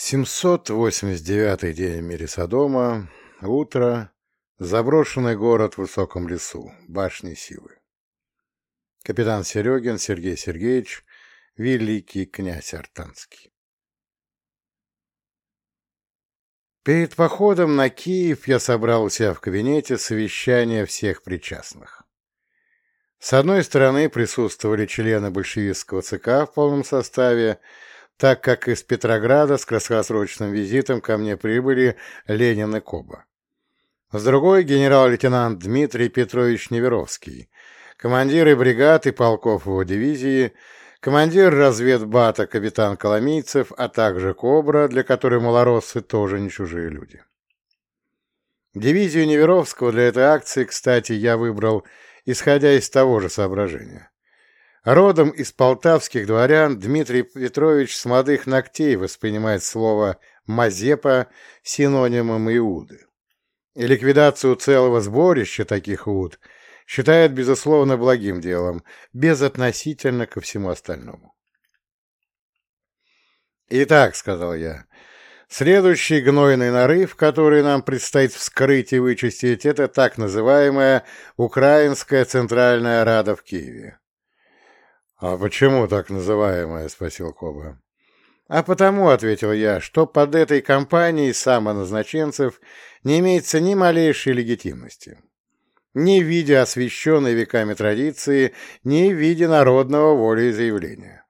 789 день в мире Содома, утро, заброшенный город в высоком лесу, башни силы. Капитан Серегин Сергей Сергеевич, великий князь Артанский. Перед походом на Киев я собрал у себя в кабинете совещание всех причастных. С одной стороны присутствовали члены большевистского ЦК в полном составе, так как из Петрограда с краткосрочным визитом ко мне прибыли Ленин и Коба. С другой — генерал-лейтенант Дмитрий Петрович Неверовский, командиры бригад и полков его дивизии, командир разведбата капитан Коломийцев, а также Кобра, для которой малороссы тоже не чужие люди. Дивизию Неверовского для этой акции, кстати, я выбрал, исходя из того же соображения. Родом из полтавских дворян Дмитрий Петрович с молодых ногтей воспринимает слово «мазепа» синонимом Иуды. И ликвидацию целого сборища таких Иуд считает, безусловно, благим делом, безотносительно ко всему остальному. «Итак», — сказал я, — «следующий гнойный нарыв, который нам предстоит вскрыть и вычистить, это так называемая Украинская Центральная Рада в Киеве. «А почему так называемая?» — спросил Коба. «А потому», — ответил я, — «что под этой компанией самоназначенцев не имеется ни малейшей легитимности. Ни в виде освященной веками традиции, ни в виде народного волеизъявления.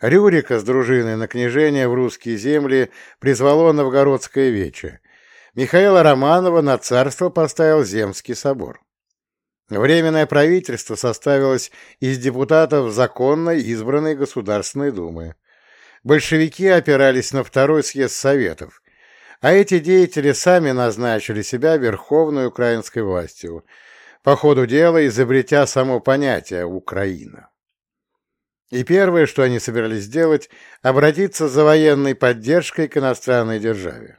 Рюрика с дружиной на княжение в русские земли призвало Новгородское вече. Михаила Романова на царство поставил Земский собор. Временное правительство составилось из депутатов законной избранной Государственной Думы. Большевики опирались на второй съезд Советов, а эти деятели сами назначили себя верховной украинской властью, по ходу дела изобретя само понятие «Украина». И первое, что они собирались сделать, обратиться за военной поддержкой к иностранной державе.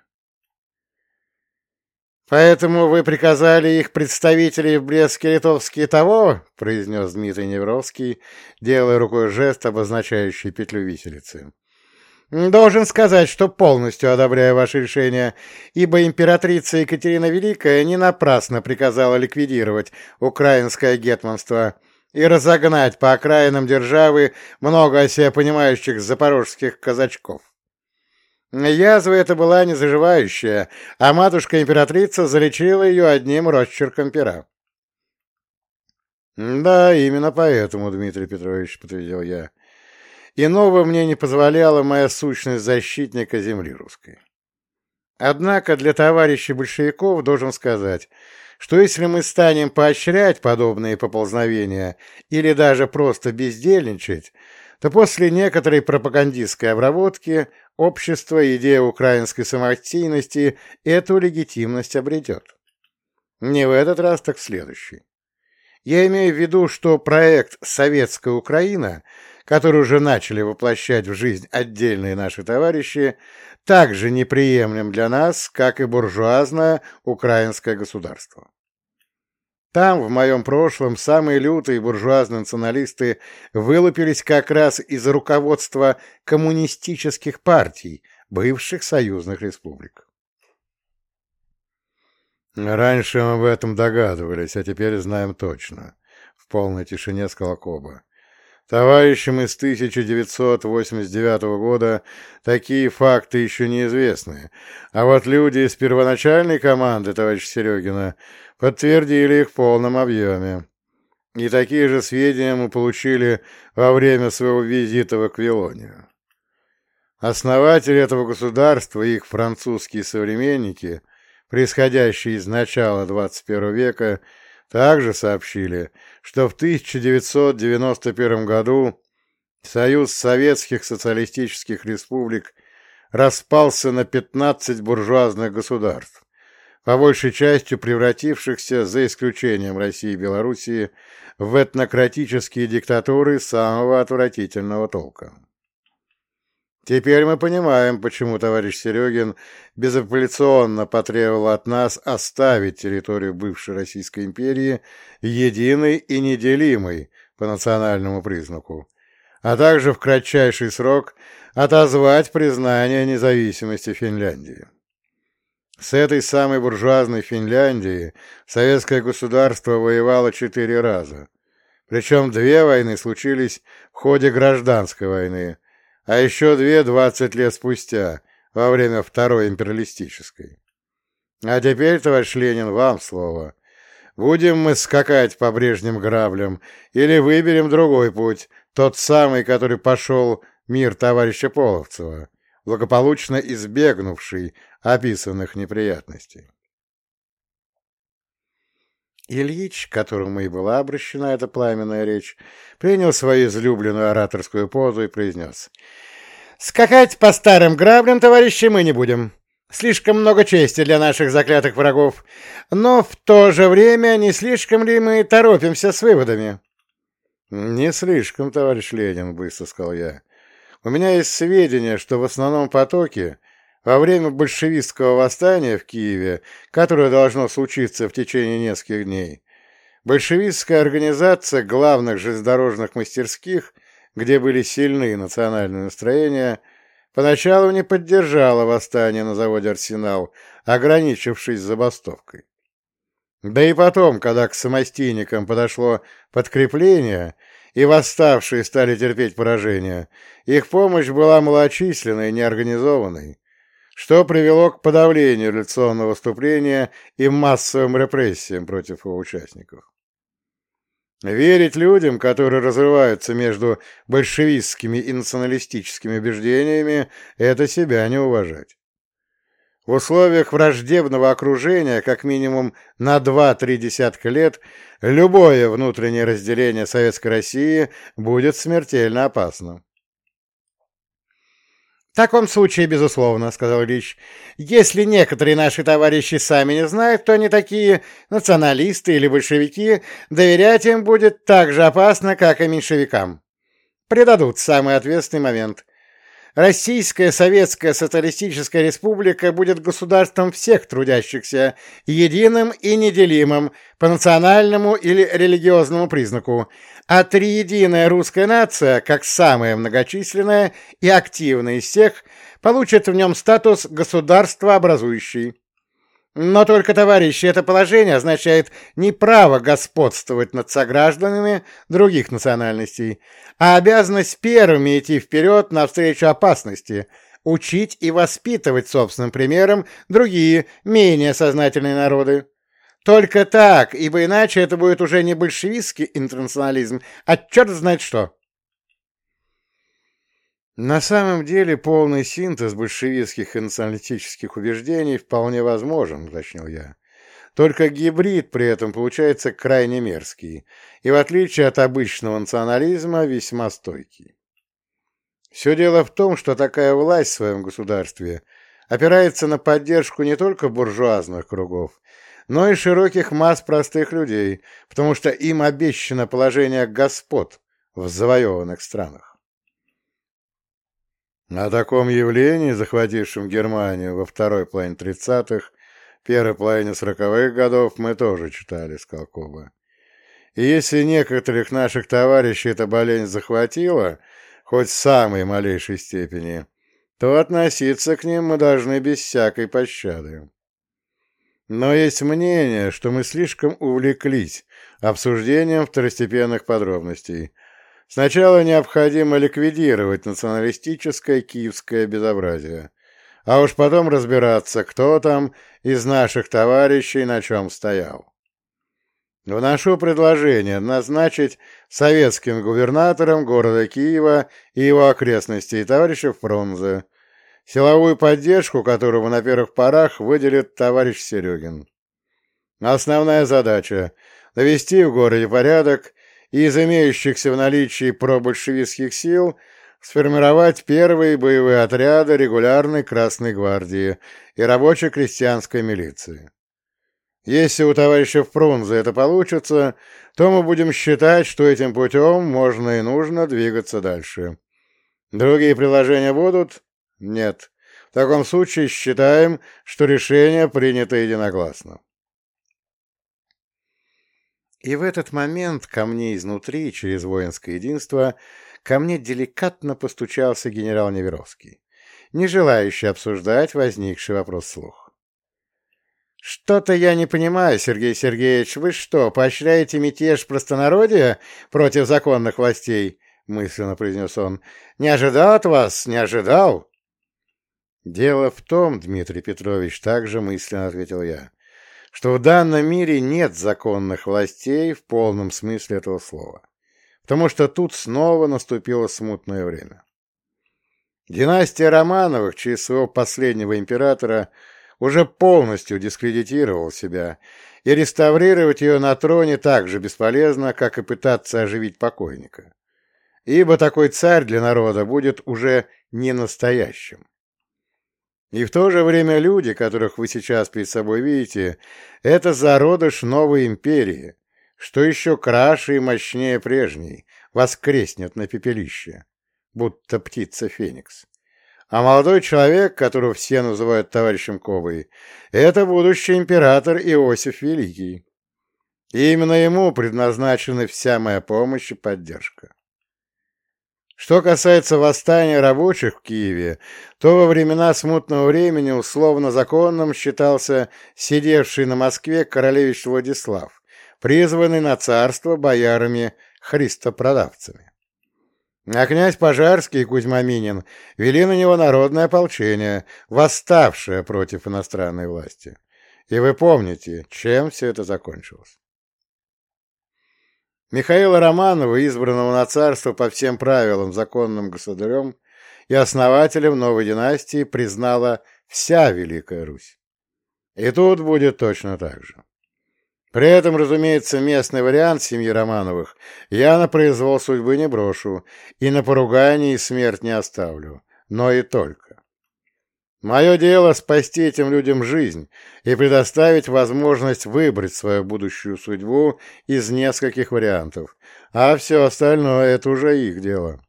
«Поэтому вы приказали их представителей в Брестске-Литовске того?» — произнес Дмитрий Невровский, делая рукой жест, обозначающий петлю виселицы. «Должен сказать, что полностью одобряю ваше решение, ибо императрица Екатерина Великая не напрасно приказала ликвидировать украинское гетманство и разогнать по окраинам державы много о себе понимающих запорожских казачков. Язва эта была незаживающая, а матушка-императрица залечила ее одним росчерком пера. «Да, именно поэтому, Дмитрий Петрович», — подтвердил я. «Иного мне не позволяла моя сущность защитника земли русской. Однако для товарищей большевиков должен сказать, что если мы станем поощрять подобные поползновения или даже просто бездельничать, то после некоторой пропагандистской обработки общество идея украинской самостоятельности эту легитимность обретет. Не в этот раз, так в следующий. Я имею в виду, что проект «Советская Украина», который уже начали воплощать в жизнь отдельные наши товарищи, также неприемлем для нас, как и буржуазное украинское государство. Там, в моем прошлом, самые лютые буржуазные националисты вылупились как раз из руководства коммунистических партий, бывших союзных республик. Раньше мы об этом догадывались, а теперь знаем точно. В полной тишине сказал Коба. Товарищам из 1989 года такие факты еще неизвестны, а вот люди из первоначальной команды товарища Серегина подтвердили их в полном объеме. И такие же сведения мы получили во время своего визита в Аквилонию. Основатели этого государства и их французские современники, происходящие из начала XXI века, также сообщили, что в 1991 году Союз Советских Социалистических Республик распался на 15 буржуазных государств, по большей частью превратившихся, за исключением России и Белоруссии, в этнократические диктатуры самого отвратительного толка. Теперь мы понимаем, почему товарищ Серегин безапелляционно потребовал от нас оставить территорию бывшей Российской империи единой и неделимой по национальному признаку, а также в кратчайший срок отозвать признание независимости Финляндии. С этой самой буржуазной Финляндии советское государство воевало четыре раза. Причем две войны случились в ходе гражданской войны, а еще две двадцать лет спустя, во время Второй империалистической. А теперь, товарищ Ленин, вам слово. Будем мы скакать по брежним граблям или выберем другой путь, тот самый, который пошел мир товарища Половцева, благополучно избегнувший описанных неприятностей. Ильич, которому и была обращена эта пламенная речь, принял свою излюбленную ораторскую позу и произнес. «Скакать по старым граблям, товарищи, мы не будем. Слишком много чести для наших заклятых врагов, но в то же время не слишком ли мы торопимся с выводами?» «Не слишком, товарищ Ленин», — быстро сказал я. «У меня есть сведения, что в основном потоке во время большевистского восстания в Киеве, которое должно случиться в течение нескольких дней, большевистская организация главных железнодорожных мастерских, где были сильные национальные настроения, поначалу не поддержала восстание на заводе «Арсенал», ограничившись забастовкой. Да и потом, когда к самостийникам подошло подкрепление, и восставшие стали терпеть поражение, их помощь была малочисленной и неорганизованной, что привело к подавлению революционного выступления и массовым репрессиям против его участников. Верить людям, которые разрываются между большевистскими и националистическими убеждениями, это себя не уважать. В условиях враждебного окружения, как минимум на 2-3 десятка лет, любое внутреннее разделение Советской России будет смертельно опасным. «В таком случае, безусловно», — сказал Ильич, — «если некоторые наши товарищи сами не знают, кто они такие, националисты или большевики, доверять им будет так же опасно, как и меньшевикам. Предадут самый ответственный момент. Российская Советская Социалистическая Республика будет государством всех трудящихся, единым и неделимым по национальному или религиозному признаку, а триединая русская нация, как самая многочисленная и активная из всех, получит в нем статус государства образующий. Но только, товарищи, это положение означает не право господствовать над согражданами других национальностей, а обязанность первыми идти вперед навстречу опасности, учить и воспитывать собственным примером другие, менее сознательные народы. Только так, ибо иначе это будет уже не большевистский интернационализм, а черт знает что. На самом деле полный синтез большевистских и националистических убеждений вполне возможен, уточнил я. Только гибрид при этом получается крайне мерзкий и, в отличие от обычного национализма, весьма стойкий. Все дело в том, что такая власть в своем государстве опирается на поддержку не только буржуазных кругов, но и широких масс простых людей, потому что им обещано положение господ в завоеванных странах. О таком явлении, захватившем Германию во второй половине тридцатых, первой половине сороковых годов, мы тоже читали, Коба. И если некоторых наших товарищей эта болезнь захватила, хоть в самой малейшей степени, то относиться к ним мы должны без всякой пощады. Но есть мнение, что мы слишком увлеклись обсуждением второстепенных подробностей – Сначала необходимо ликвидировать националистическое киевское безобразие, а уж потом разбираться, кто там из наших товарищей на чем стоял. Вношу предложение назначить советским губернатором города Киева и его окрестностей товарища Фрунзе, силовую поддержку которого на первых порах выделит товарищ Серегин. Основная задача — довести в городе порядок из имеющихся в наличии пробольшевистских сил сформировать первые боевые отряды регулярной Красной гвардии и рабоче-крестьянской милиции. Если у товарища Фрунзе это получится, то мы будем считать, что этим путем можно и нужно двигаться дальше. Другие предложения будут? Нет. В таком случае считаем, что решение принято единогласно. И в этот момент ко мне изнутри, через воинское единство, ко мне деликатно постучался генерал Неверовский, не желающий обсуждать возникший вопрос слух. «Что-то я не понимаю, Сергей Сергеевич, вы что, поощряете мятеж простонародия против законных властей?» — мысленно произнес он. «Не ожидал от вас, не ожидал!» «Дело в том, Дмитрий Петрович, также мысленно ответил я, что в данном мире нет законных властей в полном смысле этого слова, потому что тут снова наступило смутное время. Династия Романовых через своего последнего императора — уже полностью дискредитировал себя, и реставрировать ее на троне так же бесполезно, как и пытаться оживить покойника. Ибо такой царь для народа будет уже не настоящим. И в то же время люди, которых вы сейчас перед собой видите, это зародыш новой империи, что еще краше и мощнее прежней, воскреснет на пепелище, будто птица Феникс. А молодой человек, которого все называют товарищем Ковой, это будущий император Иосиф Великий. И именно ему предназначена вся моя помощь и поддержка. Что касается восстания рабочих в Киеве, то во времена смутного времени условно законным считался сидевший на Москве королевич Владислав, призванный на царство боярами христопродавцами. А князь Пожарский и Кузьма Минин вели на него народное ополчение, восставшее против иностранной власти. И вы помните, чем все это закончилось. Михаила Романова, избранного на царство по всем правилам законным государем и основателем новой династии, признала вся Великая Русь. И тут будет точно так же. При этом, разумеется, местный вариант семьи Романовых я на произвол судьбы не брошу и на поругание и смерть не оставлю, но и только. Мое дело — спасти этим людям жизнь и предоставить возможность выбрать свою будущую судьбу из нескольких вариантов, а все остальное — это уже их дело.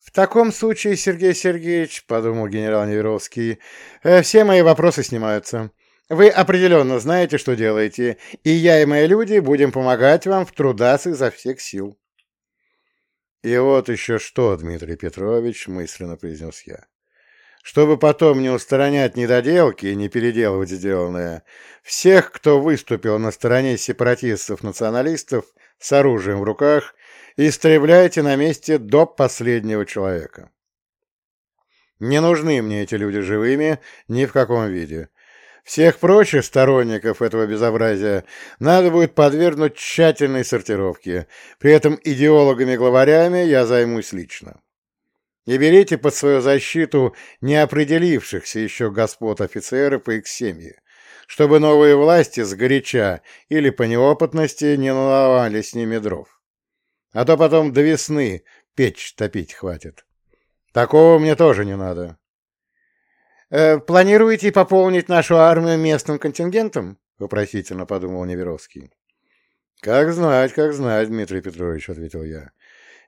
«В таком случае, Сергей Сергеевич, — подумал генерал Неверовский, — все мои вопросы снимаются». Вы определенно знаете, что делаете, и я и мои люди будем помогать вам в трудах изо всех сил. И вот еще что, Дмитрий Петрович, мысленно произнес я. Чтобы потом не устранять недоделки и не переделывать сделанное, всех, кто выступил на стороне сепаратистов-националистов с оружием в руках, истребляйте на месте до последнего человека. Не нужны мне эти люди живыми ни в каком виде. Всех прочих сторонников этого безобразия надо будет подвергнуть тщательной сортировке. При этом идеологами-главарями я займусь лично. И берите под свою защиту неопределившихся еще господ офицеров и их семьи, чтобы новые власти сгоряча или по неопытности не наловали с ними дров. А то потом до весны печь топить хватит. Такого мне тоже не надо. Э, «Планируете пополнить нашу армию местным контингентом?» — вопросительно подумал Неверовский. «Как знать, как знать, Дмитрий Петрович», — ответил я.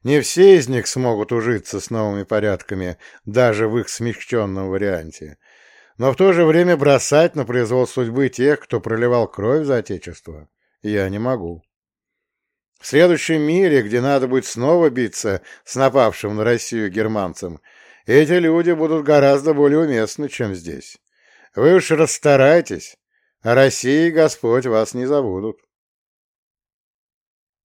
«Не все из них смогут ужиться с новыми порядками, даже в их смягченном варианте. Но в то же время бросать на произвол судьбы тех, кто проливал кровь за Отечество, я не могу. В следующем мире, где надо будет снова биться с напавшим на Россию германцем, — эти люди будут гораздо более уместны, чем здесь. Вы уж расстарайтесь, а России Господь вас не забудут.